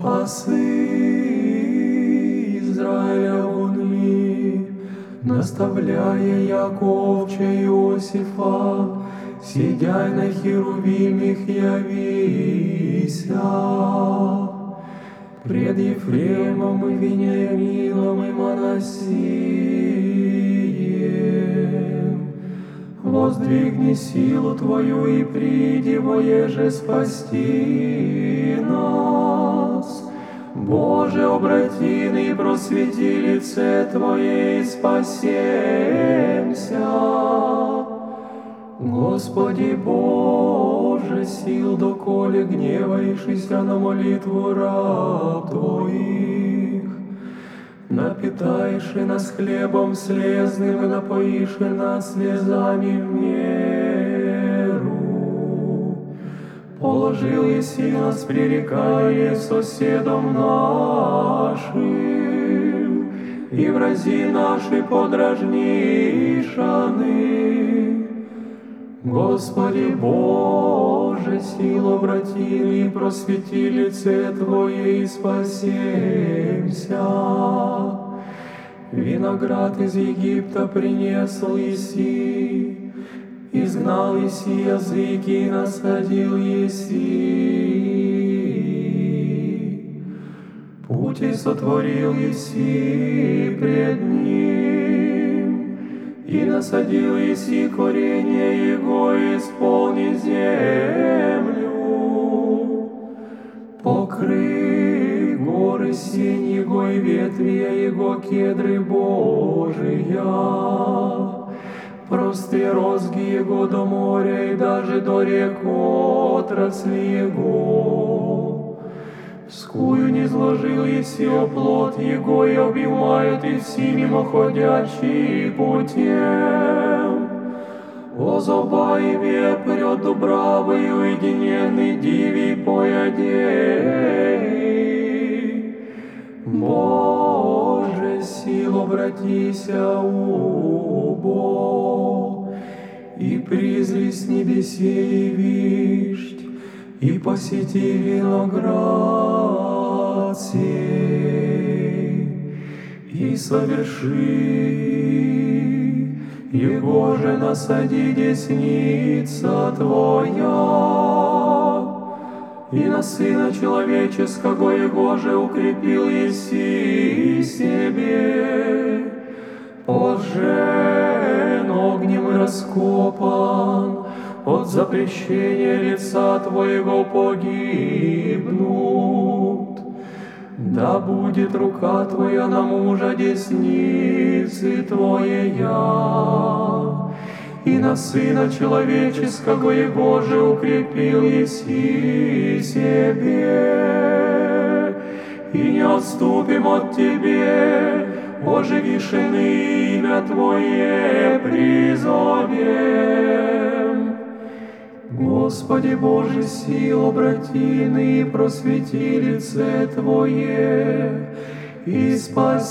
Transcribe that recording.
Пасы Израиля вонми, наставляя Яковча Иосифа, сидя на херувимих явися. Пред Ефремом и Вениамином и Моносием. Воздвигни силу Твою и приди, воеже спасти нас. Боже, обрати и просвети лице Твое и спасемся. Господи Боже, сил доколе гневаешься на молитву раб Твоих, напитаешь и нас хлебом слезным и напоишь и нас слезами в Положил Еси нас, пререкая соседом нашим, и в рази наши подражнишаны. Господи Боже, силу обрати и просвети лице Твое и спасемся. Виноград из Египта принесл Иси, изгнал Иси языки и насадил Иси. Пути сотворил Иси пред ним, и насадил Иси коренья Его, исполни землю. Покрый горы сень Его и ветвия Его кедры Божия. Прости розги Его до моря и даже до рек отрасли Его. Скую не зложил Еси оплот Его, и обнимают и все мимоходящие путем. О зоба и вепрет дубравы, уединенный диви поядей. Обратися, убо, и призри с небесей вишь, и посети виноград сей, и соверши, его же насади десница Твоя, и на Сына Человеческого Его же укрепил Еси себе, пожен огнем раскопан, от запрещения лица Твоего погибнут. Да будет рука Твоя на мужа десницы Твоя, и на Сына Человеческого Его же укрепил Еси себе. И не отступим от Тебе, оживишены имя Твое призовем. Господи Боже, сил обратины, просвети лице Твое и спасемся.